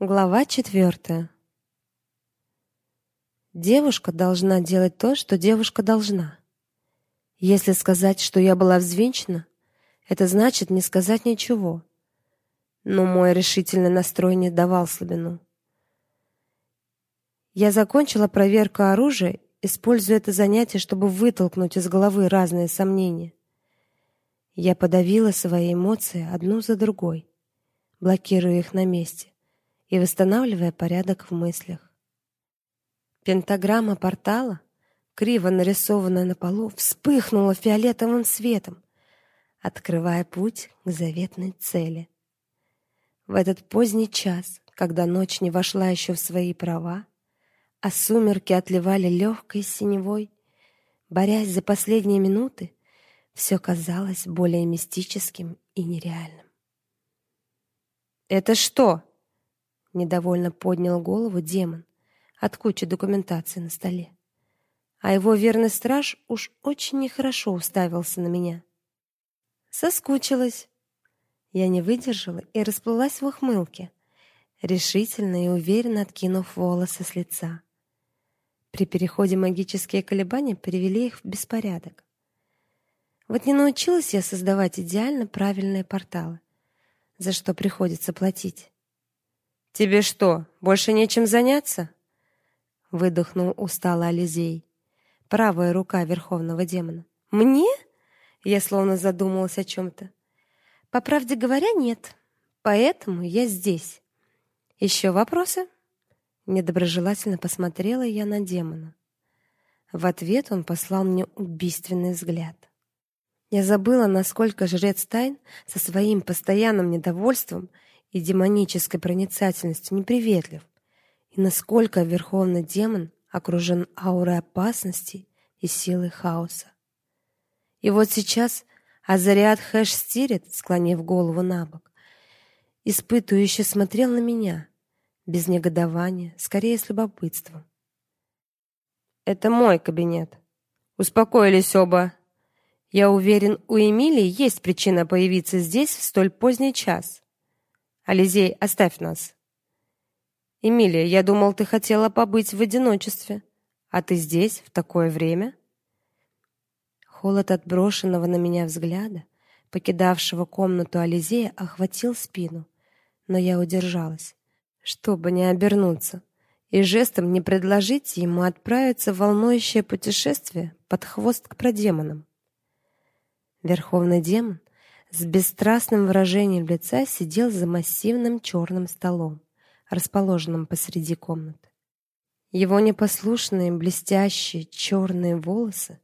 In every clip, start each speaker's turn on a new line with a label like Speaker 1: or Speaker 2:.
Speaker 1: Глава четвертая. Девушка должна делать то, что девушка должна. Если сказать, что я была взвинчена, это значит не сказать ничего. Но мой решительный настрой не давал слабину. Я закончила проверку оружия, используя это занятие, чтобы вытолкнуть из головы разные сомнения. Я подавила свои эмоции одну за другой, блокируя их на месте и восстанавливая порядок в мыслях. Пентаграмма портала, криво нарисованная на полу, вспыхнула фиолетовым светом, открывая путь к заветной цели. В этот поздний час, когда ночь не вошла еще в свои права, а сумерки отливали легкой синевой, борясь за последние минуты, все казалось более мистическим и нереальным. «Это что?» Недовольно поднял голову демон от кучи документации на столе. А его верный страж уж очень нехорошо уставился на меня. Соскучилась. Я не выдержала и расплылась в ухмылке, решительно и уверенно откинув волосы с лица. При переходе магические колебания привели их в беспорядок. Вот не научилась я создавать идеально правильные порталы, за что приходится платить. Тебе что, больше нечем заняться? выдохнул устало Ализей, правая рука верховного демона. Мне? Я словно задумалась о чем то По правде говоря, нет. Поэтому я здесь. Еще вопросы? Недоброжелательно посмотрела я на демона. В ответ он послал мне убийственный взгляд. Я забыла, насколько жрец Тайн со своим постоянным недовольством и демонической проницательностью неприветлив, и насколько верховный демон окружен аурой опасности и силы хаоса. И вот сейчас Азариат Хэш стирит, склонив голову на бок, испытующе смотрел на меня, без негодования, скорее с любопытством. Это мой кабинет. Успокоились оба. Я уверен, у Эмилии есть причина появиться здесь в столь поздний час. Ализей, оставь нас. Эмилия, я думал, ты хотела побыть в одиночестве, а ты здесь в такое время? Холод от брошенного на меня взгляда, покидавшего комнату Ализея, охватил спину, но я удержалась, чтобы не обернуться и жестом не предложить ему отправиться в волнующее путешествие под хвост к продемонам. Верховный демон с бесстрастным выражением лица сидел за массивным черным столом, расположенным посреди комнаты. Его непослушные блестящие черные волосы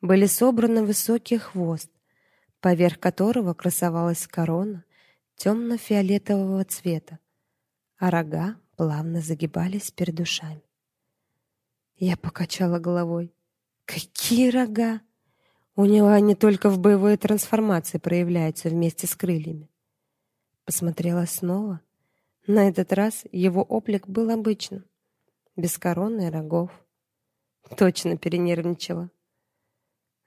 Speaker 1: были собраны в высокий хвост, поверх которого красовалась корона темно фиолетового цвета, а рога плавно загибались перед ушами. Я покачала головой. Какие рога? У него они только в боевой трансформации проявляются вместе с крыльями. Посмотрела снова. На этот раз его облик был обычным, без короны и рогов. Точно перенервничала.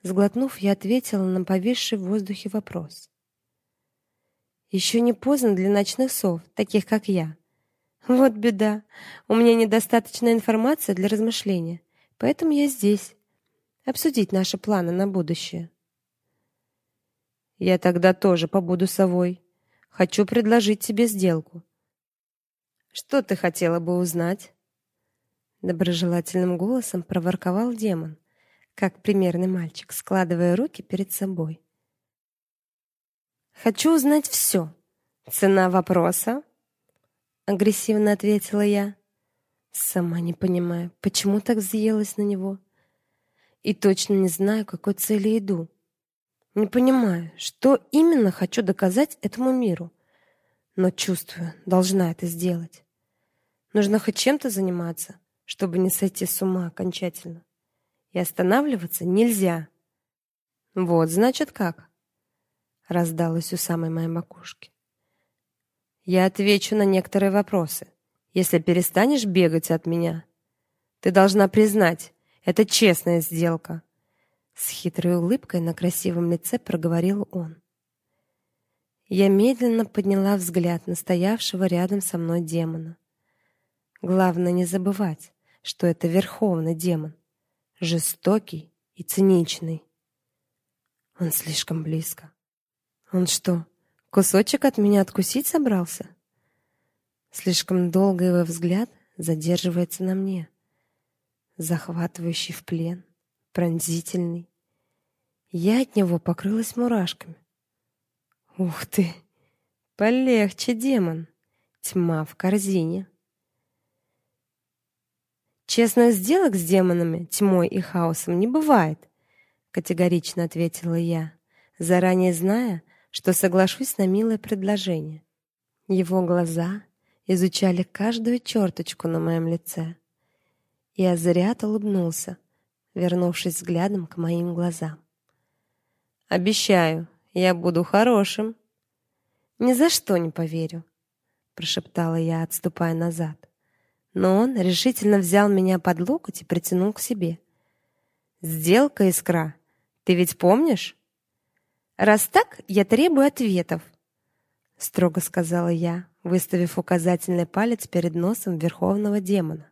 Speaker 1: Сглотнув, я ответила на повисший в воздухе вопрос. Еще не поздно для ночных сов, таких как я. Вот беда. У меня недостаточно информации для размышления, поэтому я здесь обсудить наши планы на будущее. Я тогда тоже побуду совой. Хочу предложить тебе сделку. Что ты хотела бы узнать? доброжелательным голосом проворковал демон, как примерный мальчик, складывая руки перед собой. Хочу узнать все. Цена вопроса? агрессивно ответила я, сама не понимая, почему так взъелась на него и точно не знаю, к какой цели иду. Не понимаю, что именно хочу доказать этому миру, но чувствую, должна это сделать. Нужно хоть чем-то заниматься, чтобы не сойти с ума окончательно. И останавливаться нельзя. Вот, значит, как? раздалось у самой моей макушки. Я отвечу на некоторые вопросы, если перестанешь бегать от меня. Ты должна признать, это честная сделка, с хитрой улыбкой на красивом лице проговорил он. Я медленно подняла взгляд на стоявшего рядом со мной демона, Главное не забывать, что это верховный демон, жестокий и циничный. Он слишком близко. Он что, кусочек от меня откусить собрался? Слишком долго его взгляд задерживается на мне, захватывающий в плен, пронзительный. Я от него покрылась мурашками. Ух ты! Полегче, демон. Тьма в корзине. Честных сделок с демонами, тьмой и хаосом не бывает, категорично ответила я, заранее зная, что соглашусь на милое предложение. Его глаза изучали каждую черточку на моем лице. И Азариат улыбнулся, вернувшись взглядом к моим глазам. Обещаю, я буду хорошим. Ни за что не поверю, прошептала я, отступая назад. Но он решительно взял меня под локоть и притянул к себе. Сделка, Искра. Ты ведь помнишь? Раз так, я требую ответов, строго сказала я, выставив указательный палец перед носом верховного демона.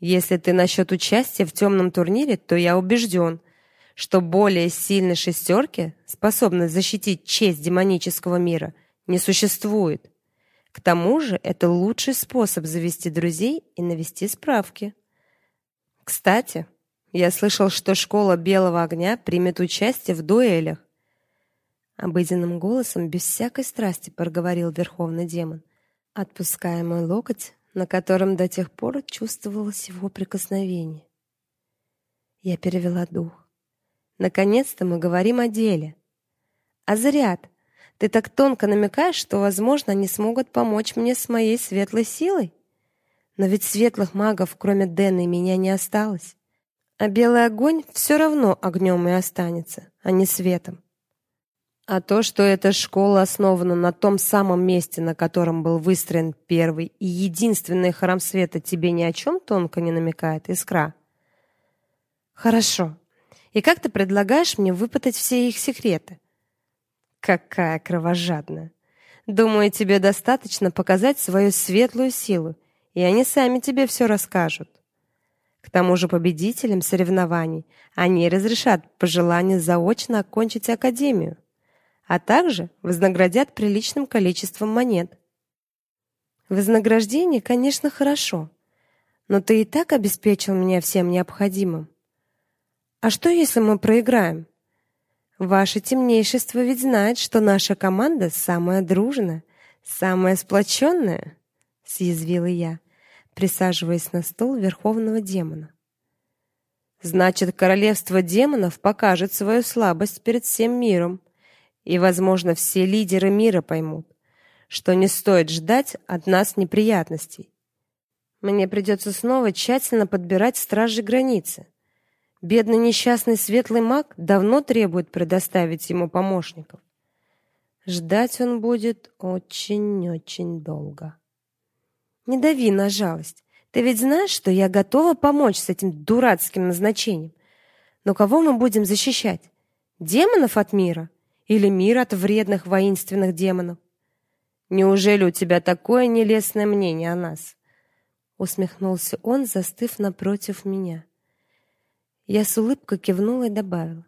Speaker 1: Если ты насчет участия в темном турнире, то я убежден, что более сильной шестерки, способной защитить честь демонического мира, не существует. К тому же, это лучший способ завести друзей и навести справки. Кстати, я слышал, что школа Белого огня примет участие в дуэлях. Обыденным голосом, без всякой страсти, проговорил верховный демон, отпуская мой локоть, на котором до тех пор чувствовалось его прикосновение. Я перевела дух. Наконец-то мы говорим о деле. Азариат, ты так тонко намекаешь, что, возможно, они смогут помочь мне с моей светлой силой. Но ведь светлых магов, кроме Дэна и меня, не осталось. А белый огонь все равно огнем и останется, а не светом. А то, что эта школа основана на том самом месте, на котором был выстроен первый и единственный храм света, тебе ни о чем тонко не намекает, Искра? Хорошо. И как ты предлагаешь мне выпытать все их секреты? Какая кровожадная. Думаю, тебе достаточно показать свою светлую силу, и они сами тебе все расскажут. К тому же победителям соревнований они разрешат по желанию заочно окончить академию, а также вознаградят приличным количеством монет. Вознаграждение, конечно, хорошо, но ты и так обеспечил меня всем необходимым. А что, если мы проиграем? Ваше темнейшество ведь знает, что наша команда самая дружная, самая сплоченная, съязвила я, присаживаясь на стул верховного демона. Значит, королевство демонов покажет свою слабость перед всем миром, и, возможно, все лидеры мира поймут, что не стоит ждать от нас неприятностей. Мне придется снова тщательно подбирать стражей границы. Бедный несчастный светлый маг давно требует предоставить ему помощников. Ждать он будет очень-очень долго. Не дави на жалость. Ты ведь знаешь, что я готова помочь с этим дурацким назначением. Но кого мы будем защищать? Демонов от мира или мир от вредных воинственных демонов? Неужели у тебя такое нелестное мнение о нас? усмехнулся он, застыв напротив меня. Я с улыбкой кивнула и добавила: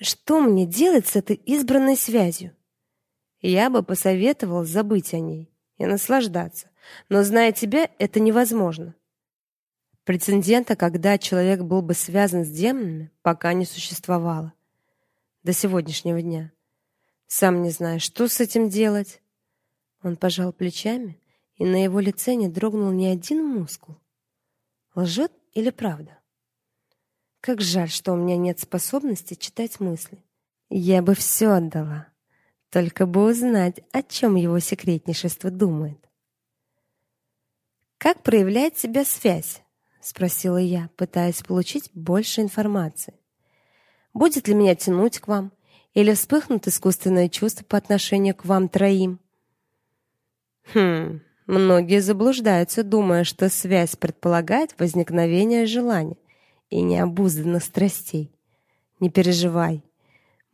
Speaker 1: Что мне делать с этой избранной связью? Я бы посоветовал забыть о ней и наслаждаться, но зная тебя, это невозможно. Прецедента, когда человек был бы связан с демонами, пока не существовало до сегодняшнего дня. Сам не знаю, что с этим делать. Он пожал плечами, и на его лице не дрогнул ни один мускул. Лжет или правда? Как жаль, что у меня нет способности читать мысли. Я бы все отдала, только бы узнать, о чем его секретнейшество думает. Как проявляет себя связь? спросила я, пытаясь получить больше информации. Будет ли меня тянуть к вам или вспыхнут искусственное чувство по отношению к вам троим? Хм, многие заблуждаются, думая, что связь предполагает возникновение желания и необузданных страстей. Не переживай.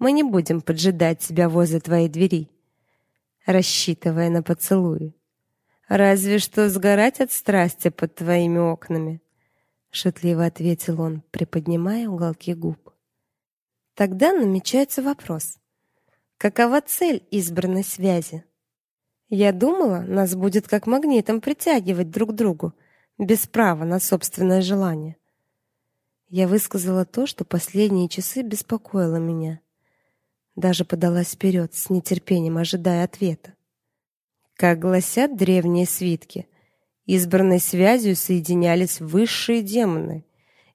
Speaker 1: Мы не будем поджидать тебя возле твоей двери, рассчитывая на поцелуи. Разве что сгорать от страсти под твоими окнами, шутливо ответил он, приподнимая уголки губ. Тогда намечается вопрос: какова цель избранной связи? Я думала, нас будет как магнитом притягивать друг к другу, без права на собственное желание. Я высказала то, что последние часы беспокоило меня. Даже подалась вперед, с нетерпением ожидая ответа. Как гласят древние свитки, избранной связью соединялись высшие демоны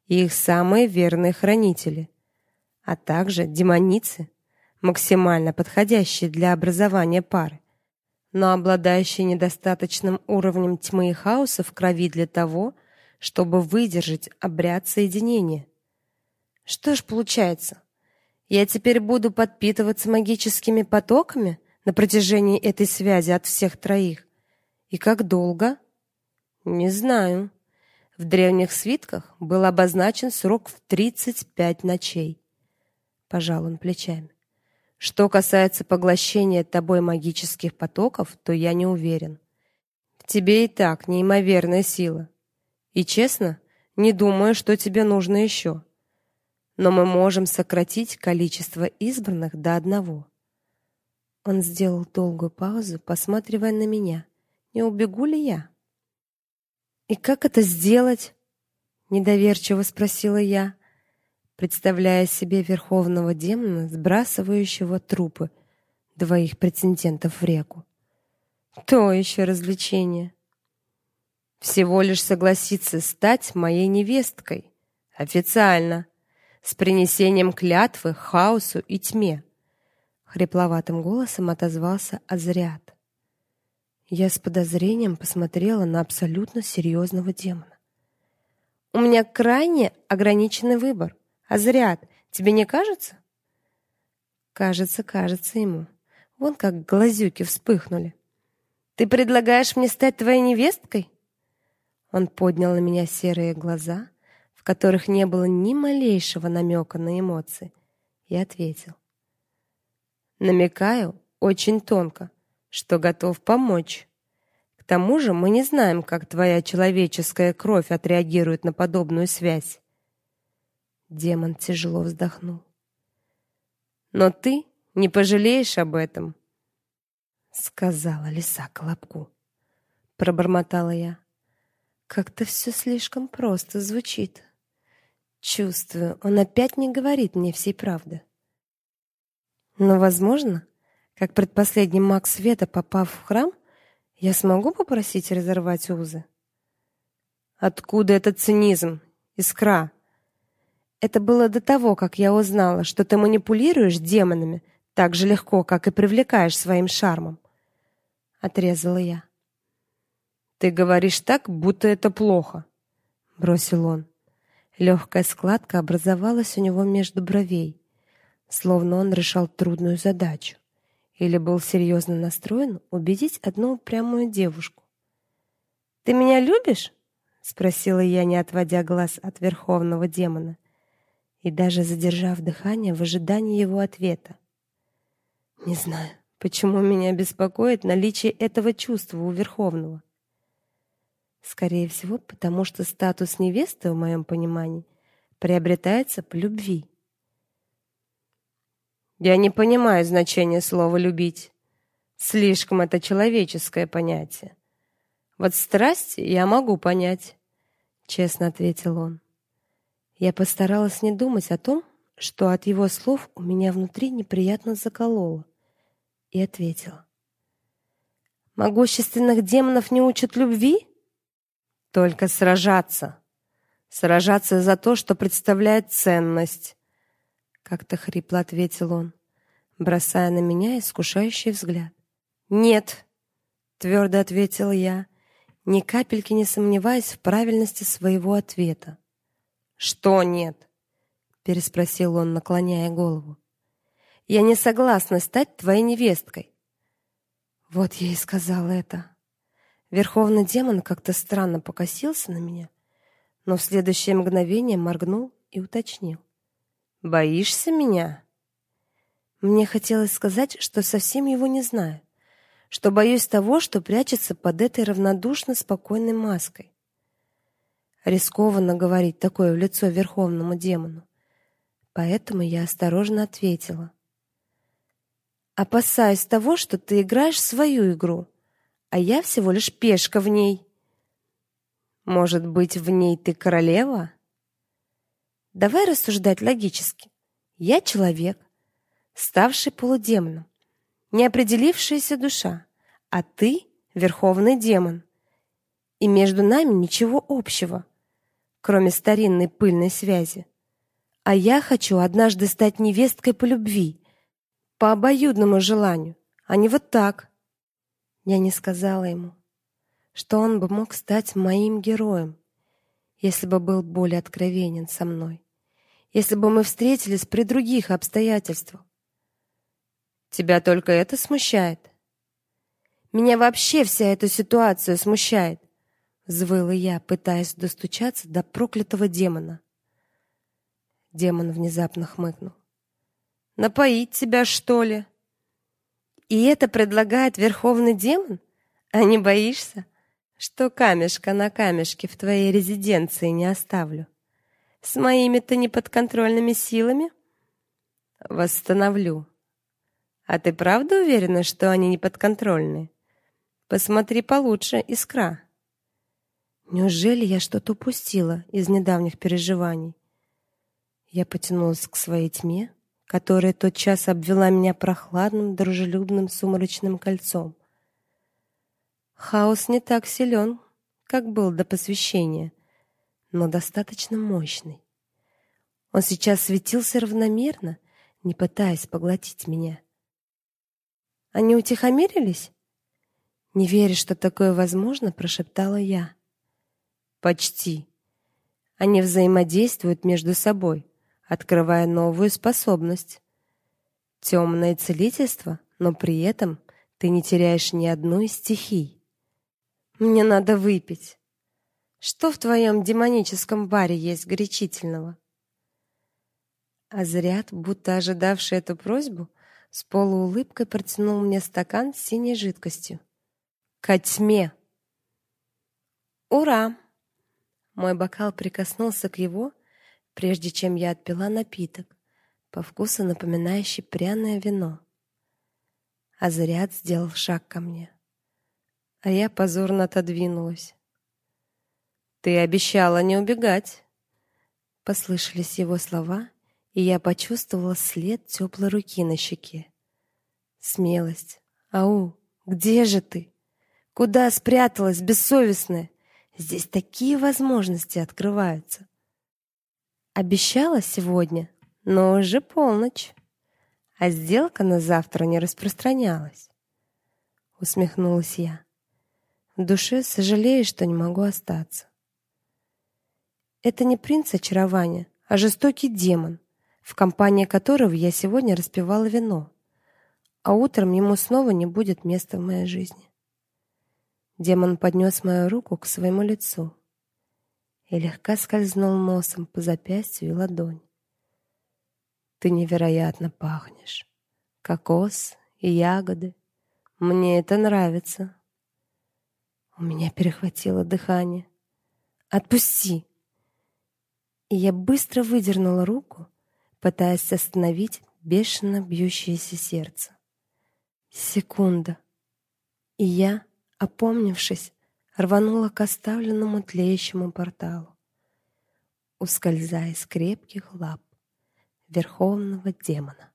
Speaker 1: и их самые верные хранители, а также демоницы, максимально подходящие для образования пары, но обладающие недостаточным уровнем тьмы и хаоса в крови для того, чтобы выдержать обряд соединения. Что ж получается? Я теперь буду подпитываться магическими потоками на протяжении этой связи от всех троих. И как долго? Не знаю. В древних свитках был обозначен срок в 35 ночей. Пожал он плечами. Что касается поглощения тобой магических потоков, то я не уверен. В тебе и так неимоверная сила. И честно, не думаю, что тебе нужно еще но мы можем сократить количество избранных до одного. Он сделал долгую паузу, посматривая на меня. Не убегу ли я? И как это сделать? недоверчиво спросила я, представляя себе верховного демона, сбрасывающего трупы двоих претендентов в реку. То еще развлечение. Всего лишь согласиться стать моей невесткой официально с принесением клятвы хаосу и тьме, хрипловатым голосом отозвался Азриат. Я с подозрением посмотрела на абсолютно серьезного демона. У меня крайне ограниченный выбор. Азриат, тебе не кажется? Кажется, кажется ему. Вон как глазюки вспыхнули. Ты предлагаешь мне стать твоей невесткой? Он поднял на меня серые глаза, которых не было ни малейшего намека на эмоции, и ответил: "Намекаю очень тонко, что готов помочь. К тому же, мы не знаем, как твоя человеческая кровь отреагирует на подобную связь". Демон тяжело вздохнул. "Но ты не пожалеешь об этом", сказала лиса Колобку. Пробормотала я. Как-то все слишком просто звучит. Чувствую, он опять не говорит мне всей правды. Но, возможно, как предпоследний маг света, попав в храм, я смогу попросить разорвать узы. Откуда этот цинизм, искра? Это было до того, как я узнала, что ты манипулируешь демонами так же легко, как и привлекаешь своим шармом. Отрезала я. Ты говоришь так, будто это плохо, бросил он. Легкая складка образовалась у него между бровей, словно он решал трудную задачу или был серьезно настроен убедить одну упрямую девушку. Ты меня любишь? спросила я, не отводя глаз от верховного демона и даже задержав дыхание в ожидании его ответа. Не знаю, почему меня беспокоит наличие этого чувства у верховного. Скорее всего, потому что статус невесты, в моем понимании, приобретается по любви. Я не понимаю значения слова любить. Слишком это человеческое понятие. Вот страсть я могу понять, честно ответил он. Я постаралась не думать о том, что от его слов у меня внутри неприятно закололо, и ответила: Могущественных демонов не учат любви? Только сражаться. Сражаться за то, что представляет ценность. Как-то хрипло ответил он, бросая на меня искушающий взгляд. Нет, твердо ответил я, ни капельки не сомневаясь в правильности своего ответа. Что нет? переспросил он, наклоняя голову. Я не согласна стать твоей невесткой. Вот я и сказала это. Верховный демон как-то странно покосился на меня, но в следующее мгновение моргнул и уточнил: "Боишься меня?" Мне хотелось сказать, что совсем его не знаю, что боюсь того, что прячется под этой равнодушно спокойной маской. Рискованно говорить такое в лицо верховному демону. Поэтому я осторожно ответила: "Опасаюсь того, что ты играешь свою игру, а я всего лишь пешка в ней. Может быть, в ней ты королева?" Давай рассуждать логически. Я человек, ставший полудемоном, неопределившаяся душа, а ты верховный демон. И между нами ничего общего кроме старинной пыльной связи. А я хочу однажды стать невесткой по любви, по обоюдному желанию, а не вот так. Я не сказала ему, что он бы мог стать моим героем, если бы был более откровенен со мной, если бы мы встретились при других обстоятельствах. Тебя только это смущает? Меня вообще вся эта ситуация смущает взвыла я, пытаясь достучаться до проклятого демона. Демон внезапно хмыкнул. Напоить тебя, что ли? И это предлагает верховный демон? А не боишься, что камешка на камешке в твоей резиденции не оставлю? С моими-то неподконтрольными силами восстановлю. А ты правда уверена, что они неподконтрольны? Посмотри получше, искра. Неужели я что-то упустила из недавних переживаний? Я потянулась к своей тьме, которая тотчас обвела меня прохладным, дружелюбным сумрачным кольцом. Хаос не так силен, как был до посвящения, но достаточно мощный. Он сейчас светился равномерно, не пытаясь поглотить меня. Они утихомирились? Не веря, что такое возможно, прошептала я. Почти. Они взаимодействуют между собой, открывая новую способность. Темное целительство, но при этом ты не теряешь ни одной из стихий. Мне надо выпить. Что в твоем демоническом баре есть горячительного? Азрят, будто ожидавший эту просьбу, с полуулыбкой протянул мне стакан с синей жидкостью. Ко тьме. Ура! Мой бокал прикоснулся к его, прежде чем я отпила напиток, по вкусу напоминающий пряное вино. Азарят сделал шаг ко мне, а я позорно отодвинулась. Ты обещала не убегать. Послышались его слова, и я почувствовала след теплой руки на щеке. Смелость. Ау, где же ты? Куда спряталась, бессовестная? Здесь такие возможности открываются. Обещала сегодня, но уже полночь, а сделка на завтра не распространялась. Усмехнулась я. В душе сожалею, что не могу остаться. Это не принц очарования, а жестокий демон, в компании которого я сегодня распивала вино, а утром ему снова не будет места в моей жизни. Демон поднес мою руку к своему лицу и легко скользнул носом по запястью и ладонь. Ты невероятно пахнешь. Кокос и ягоды. Мне это нравится. У меня перехватило дыхание. Отпусти. И я быстро выдернула руку, пытаясь остановить бешено бьющееся сердце. Секунда. И я Опомнившись, рванула к оставленному тлеющему порталу, ускользая из крепких лап верховного демона.